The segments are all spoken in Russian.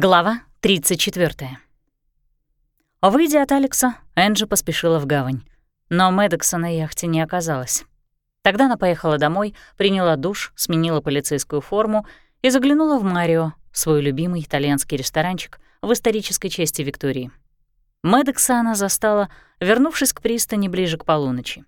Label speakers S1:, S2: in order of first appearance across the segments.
S1: Глава 34. Выйдя от Алекса, Энджи поспешила в гавань. Но Мэддокса на яхте не оказалось. Тогда она поехала домой, приняла душ, сменила полицейскую форму и заглянула в Марио, свой любимый итальянский ресторанчик в исторической части Виктории. Мэддокса она застала, вернувшись к пристани ближе к полуночи.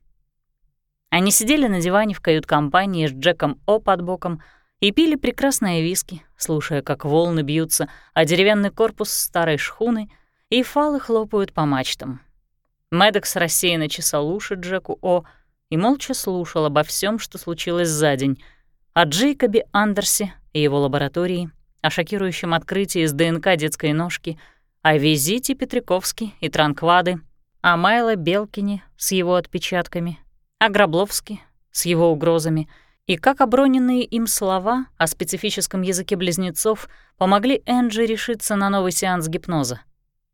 S1: Они сидели на диване в кают-компании с Джеком О под боком — и пили прекрасные виски, слушая, как волны бьются, а деревянный корпус старой шхуны и фалы хлопают по мачтам. Мэддокс рассеянно чесал уши Джеку О и молча слушал обо всем, что случилось за день, о Джейкобе Андерсе и его лаборатории, о шокирующем открытии из ДНК детской ножки, о визите Петриковски и Транквады, о Майло Белкине с его отпечатками, о Гробловске с его угрозами — и как оброненные им слова о специфическом языке близнецов помогли Энджи решиться на новый сеанс гипноза.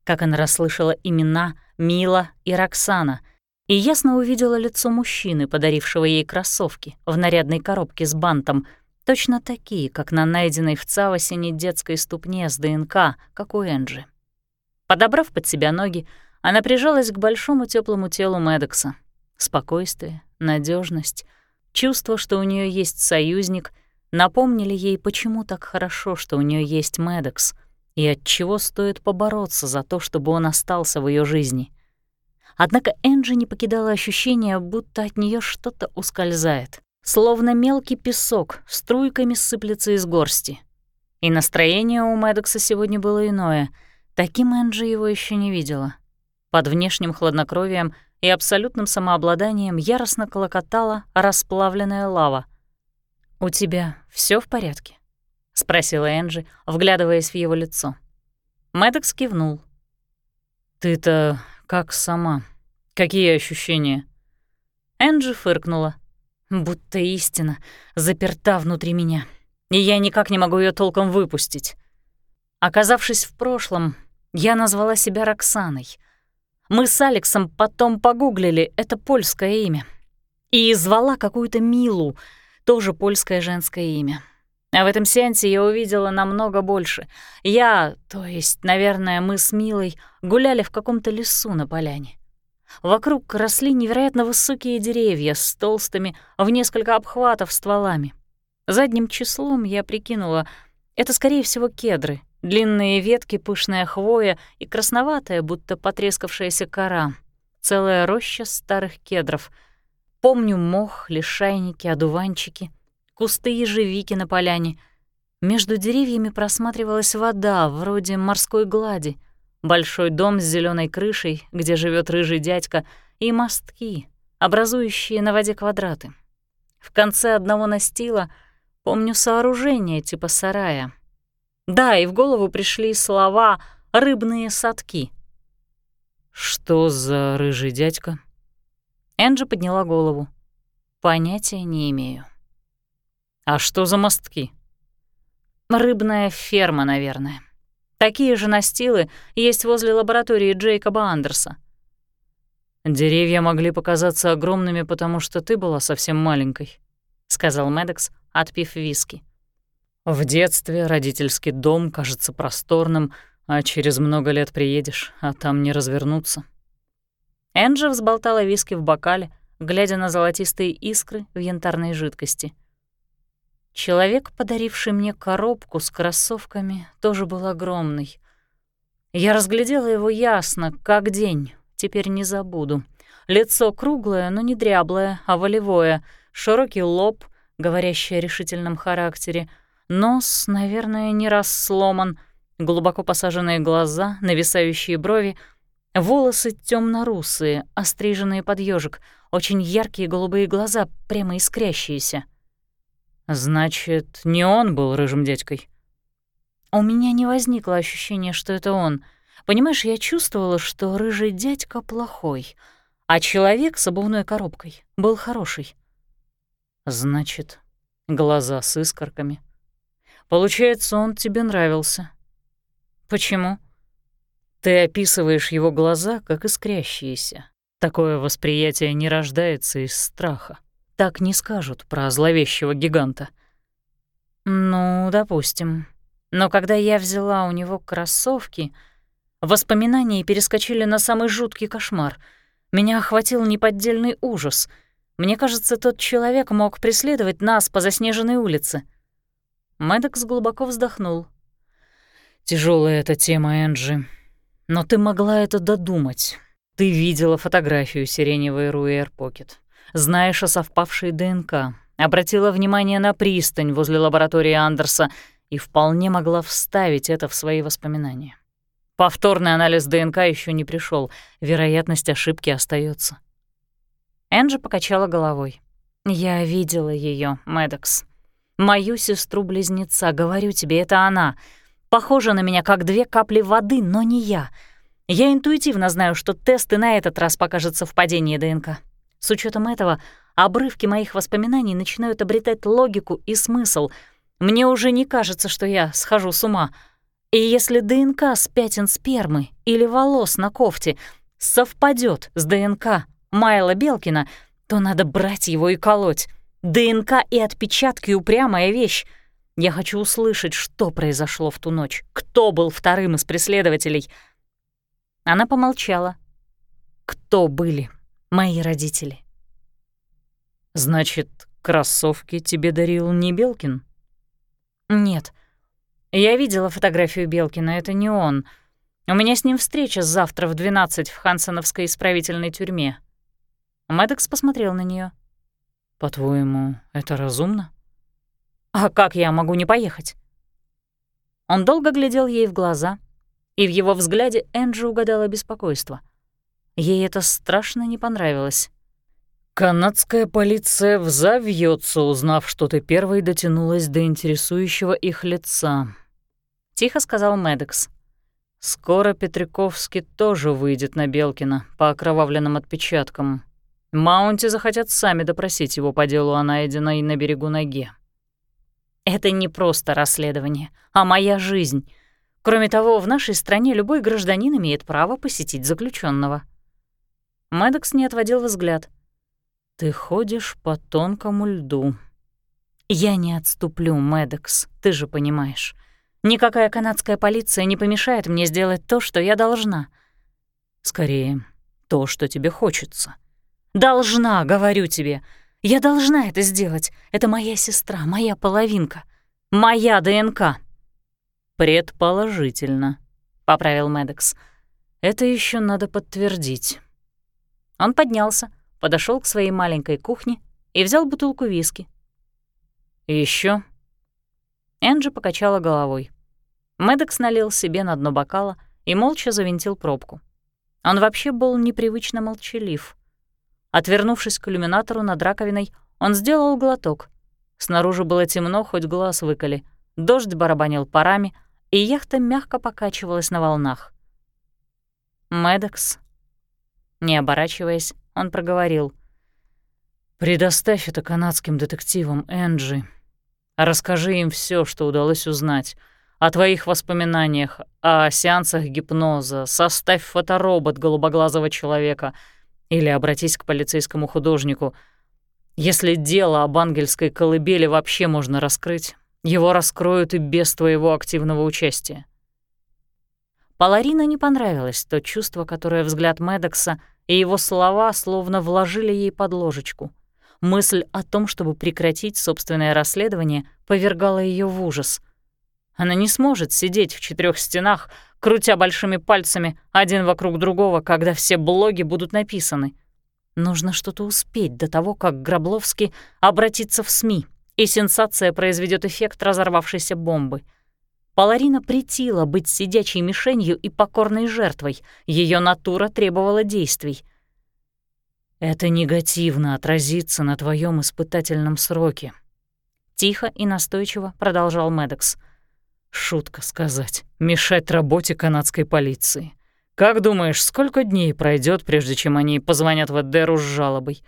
S1: Как она расслышала имена Мила и Роксана и ясно увидела лицо мужчины, подарившего ей кроссовки в нарядной коробке с бантом, точно такие, как на найденной в Цавосине детской ступне с ДНК, как у Энджи. Подобрав под себя ноги, она прижалась к большому теплому телу Медекса. Спокойствие, надежность, Чувство, что у нее есть союзник, напомнили ей, почему так хорошо, что у нее есть Медекс, и от чего стоит побороться за то, чтобы он остался в ее жизни. Однако Энджи не покидала ощущение, будто от нее что-то ускользает, словно мелкий песок струйками сыплется из горсти. И настроение у Медекса сегодня было иное. Таким Энджи его еще не видела. Под внешним хладнокровием — и абсолютным самообладанием яростно колокотала расплавленная лава. «У тебя все в порядке?» — спросила Энджи, вглядываясь в его лицо. Мэддокс кивнул. «Ты-то как сама? Какие ощущения?» Энджи фыркнула. «Будто истина заперта внутри меня, и я никак не могу ее толком выпустить. Оказавшись в прошлом, я назвала себя Роксаной — мы с Алексом потом погуглили, это польское имя. И звала какую-то Милу, тоже польское женское имя. А в этом сеансе я увидела намного больше. Я, то есть, наверное, мы с Милой гуляли в каком-то лесу на поляне. Вокруг росли невероятно высокие деревья с толстыми в несколько обхватов стволами. Задним числом я прикинула, это, скорее всего, кедры, Длинные ветки, пышная хвоя и красноватая, будто потрескавшаяся кора. Целая роща старых кедров. Помню мох, лишайники, одуванчики, кусты ежевики на поляне. Между деревьями просматривалась вода, вроде морской глади, большой дом с зеленой крышей, где живет рыжий дядька, и мостки, образующие на воде квадраты. В конце одного настила помню сооружение типа сарая — да, и в голову пришли слова «рыбные садки». «Что за рыжий дядька?» Энджи подняла голову. «Понятия не имею». «А что за мостки?» «Рыбная ферма, наверное. Такие же настилы есть возле лаборатории Джейкоба Андерса». «Деревья могли показаться огромными, потому что ты была совсем маленькой», — сказал Медекс, отпив виски. В детстве родительский дом кажется просторным, а через много лет приедешь, а там не развернуться. Энджи взболтала виски в бокале, глядя на золотистые искры в янтарной жидкости. Человек, подаривший мне коробку с кроссовками, тоже был огромный. Я разглядела его ясно, как день, теперь не забуду. Лицо круглое, но не дряблое, а волевое, широкий лоб, говорящий о решительном характере — Нос, наверное, не раз сломан, глубоко посаженные глаза, нависающие брови, волосы темно русые остриженные под ежик, очень яркие голубые глаза, прямо искрящиеся. «Значит, не он был рыжим дядькой?» У меня не возникло ощущения, что это он. Понимаешь, я чувствовала, что рыжий дядька плохой, а человек с обувной коробкой был хороший. Значит, глаза с искорками, Получается, он тебе нравился. Почему? Ты описываешь его глаза как искрящиеся. Такое восприятие не рождается из страха. Так не скажут про зловещего гиганта. Ну, допустим. Но когда я взяла у него кроссовки, воспоминания перескочили на самый жуткий кошмар. Меня охватил неподдельный ужас. Мне кажется, тот человек мог преследовать нас по заснеженной улице. Мэддокс глубоко вздохнул. Тяжелая эта тема, Энджи. Но ты могла это додумать. Ты видела фотографию сиреневой Руэр Покет. Знаешь о совпавшей ДНК. Обратила внимание на пристань возле лаборатории Андерса и вполне могла вставить это в свои воспоминания. Повторный анализ ДНК еще не пришел, вероятность ошибки остается. Энджи покачала головой. «Я видела ее, Мэддокс. Мою сестру-близнеца, говорю тебе, это она. Похожа на меня, как две капли воды, но не я. Я интуитивно знаю, что тесты на этот раз покажут совпадение ДНК. С учетом этого, обрывки моих воспоминаний начинают обретать логику и смысл. Мне уже не кажется, что я схожу с ума. И если ДНК с пятен спермы или волос на кофте совпадет с ДНК Майла Белкина, то надо брать его и колоть. ДНК и отпечатки — упрямая вещь. Я хочу услышать, что произошло в ту ночь, кто был вторым из преследователей. Она помолчала. Кто были мои родители? Значит, кроссовки тебе дарил не Белкин? Нет. Я видела фотографию Белкина, это не он. У меня с ним встреча завтра в 12 в Хансоновской исправительной тюрьме. Мэддокс посмотрел на нее. «По-твоему, это разумно?» «А как я могу не поехать?» Он долго глядел ей в глаза, и в его взгляде Энджи угадала беспокойство. Ей это страшно не понравилось. «Канадская полиция взовьется, узнав, что ты первой дотянулась до интересующего их лица», — тихо сказал Медекс. «Скоро Петриковский тоже выйдет на Белкина по окровавленным отпечаткам. Маунти захотят сами допросить его по делу о найденной на берегу ноге. Это не просто расследование, а моя жизнь. Кроме того, в нашей стране любой гражданин имеет право посетить заключенного. Мэддокс не отводил взгляд. «Ты ходишь по тонкому льду». «Я не отступлю, Мэддокс, ты же понимаешь. Никакая канадская полиция не помешает мне сделать то, что я должна». «Скорее, то, что тебе хочется», Должна, говорю тебе. Я должна это сделать. Это моя сестра, моя половинка, моя ДНК. Предположительно, поправил Медекс. Это еще надо подтвердить. Он поднялся, подошел к своей маленькой кухне и взял бутылку виски. Еще. Энджи покачала головой. Медекс налил себе на дно бокала и молча завинтил пробку. Он вообще был непривычно молчалив. Отвернувшись к иллюминатору над раковиной, он сделал глоток. Снаружи было темно, хоть глаз выколи. Дождь барабанил парами, и яхта мягко покачивалась на волнах. «Мэддокс». Не оборачиваясь, он проговорил. «Предоставь это канадским детективам, Энджи. Расскажи им все, что удалось узнать. О твоих воспоминаниях, о сеансах гипноза, составь фоторобот голубоглазого человека — или обратись к полицейскому художнику. Если дело об ангельской колыбели вообще можно раскрыть, его раскроют и без твоего активного участия. Паларина не понравилось то чувство, которое взгляд Медокса и его слова словно вложили ей под ложечку. Мысль о том, чтобы прекратить собственное расследование, повергала ее в ужас. Она не сможет сидеть в четырех стенах, крутя большими пальцами один вокруг другого, когда все блоги будут написаны. Нужно что-то успеть до того, как Гробловский обратится в СМИ, и сенсация произведет эффект разорвавшейся бомбы. Паларина притила быть сидячей мишенью и покорной жертвой. Ее натура требовала действий. «Это негативно отразится на твоем испытательном сроке», — тихо и настойчиво продолжал Медекс. Шутка сказать. Мешать работе канадской полиции. Как думаешь, сколько дней пройдет, прежде чем они позвонят в Эдеру с жалобой?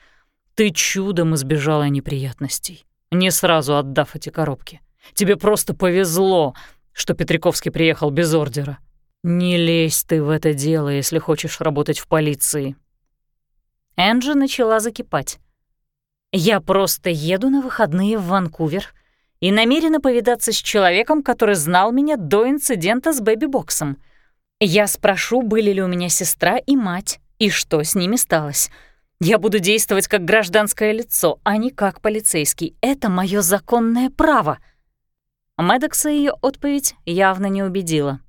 S1: Ты чудом избежала неприятностей, не сразу отдав эти коробки. Тебе просто повезло, что Петриковский приехал без ордера. Не лезь ты в это дело, если хочешь работать в полиции. Энджи начала закипать. Я просто еду на выходные в Ванкувер и намерена повидаться с человеком, который знал меня до инцидента с бэби-боксом. Я спрошу, были ли у меня сестра и мать, и что с ними сталось. Я буду действовать как гражданское лицо, а не как полицейский. Это мое законное право. Мэддокса ее отповедь явно не убедила.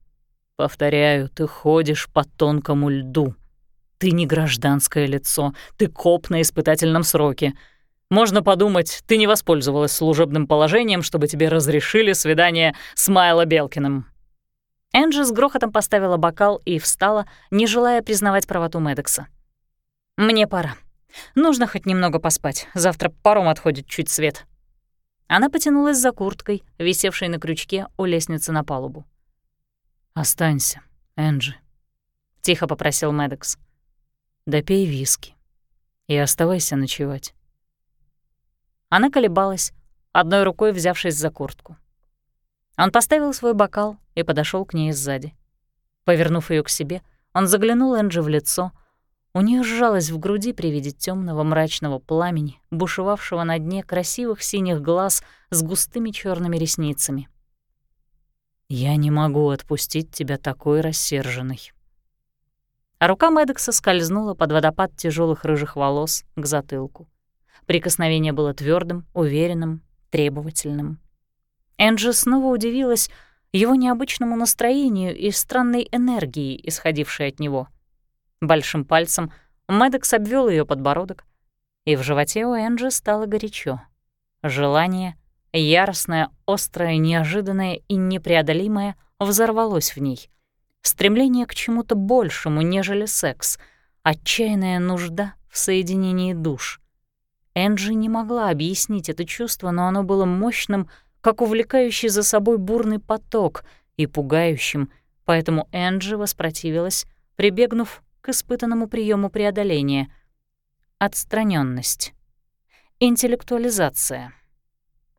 S1: «Повторяю, ты ходишь по тонкому льду. Ты не гражданское лицо, ты коп на испытательном сроке. Можно подумать, ты не воспользовалась служебным положением, чтобы тебе разрешили свидание с Майло Белкиным».
S2: Энджи с грохотом поставила бокал и встала, не желая признавать правоту Медекса. «Мне пора. Нужно хоть немного поспать. Завтра паром отходит чуть свет». Она потянулась за курткой, висевшей на крючке у лестницы на палубу.
S1: «Останься, Энджи», — тихо попросил Медекс. «Допей виски и оставайся ночевать».
S2: Она колебалась, одной рукой взявшись за куртку. Он поставил свой бокал и подошел к ней сзади. Повернув ее к себе, он заглянул Энджи в лицо. У нее сжалось в груди при виде темного мрачного пламени, бушевавшего на дне красивых синих глаз с густыми черными ресницами.
S1: «Я не могу отпустить тебя такой рассерженной».
S2: А рука Мэддокса скользнула под водопад тяжелых рыжих волос к затылку. Прикосновение было твердым, уверенным, требовательным. Энджи снова удивилась его необычному настроению и странной энергии, исходившей от него. Большим пальцем Мэддокс обвел ее подбородок, и в животе у Энджи стало горячо. Желание, яростное, острое, неожиданное и непреодолимое, взорвалось в ней. Стремление к чему-то большему, нежели секс, отчаянная нужда в соединении душ — Энджи не могла объяснить это чувство, но оно было мощным, как увлекающий за собой бурный поток, и пугающим, поэтому Энджи воспротивилась, прибегнув к испытанному приему преодоления — отстраненность, интеллектуализация.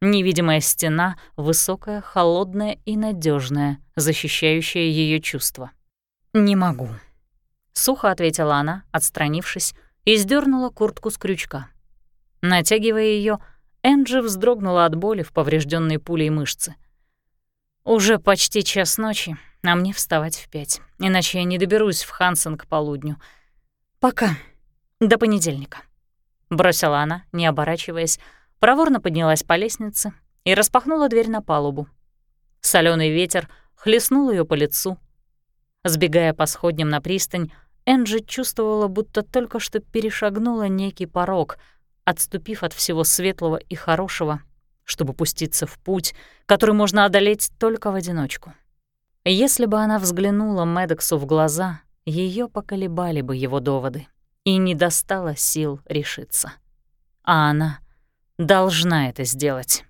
S2: Невидимая стена, высокая, холодная и надежная, защищающая ее чувства. «Не могу», — сухо ответила она, отстранившись, и сдернула куртку с крючка. Натягивая ее, Энджи вздрогнула от боли в поврежденной пулей мышцы. «Уже почти час ночи, а мне вставать в пять, иначе я не доберусь в Хансен к полудню. Пока. До понедельника», — бросила она, не оборачиваясь, проворно поднялась по лестнице и распахнула дверь на палубу. Соленый ветер хлестнул ее по лицу. Сбегая по сходням на пристань, Энджи чувствовала, будто только что перешагнула некий порог — отступив от всего светлого и хорошего, чтобы пуститься в путь, который можно одолеть только в одиночку. Если бы она взглянула Медексу в глаза, ее поколебали бы его доводы и не достала сил решиться. А она должна это сделать.